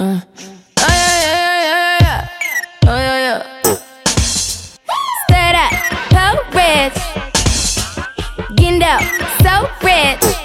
Oh yeah yeah yeah yeah. Oh yeah yeah. Stay up, so rich. Getting out, so rich.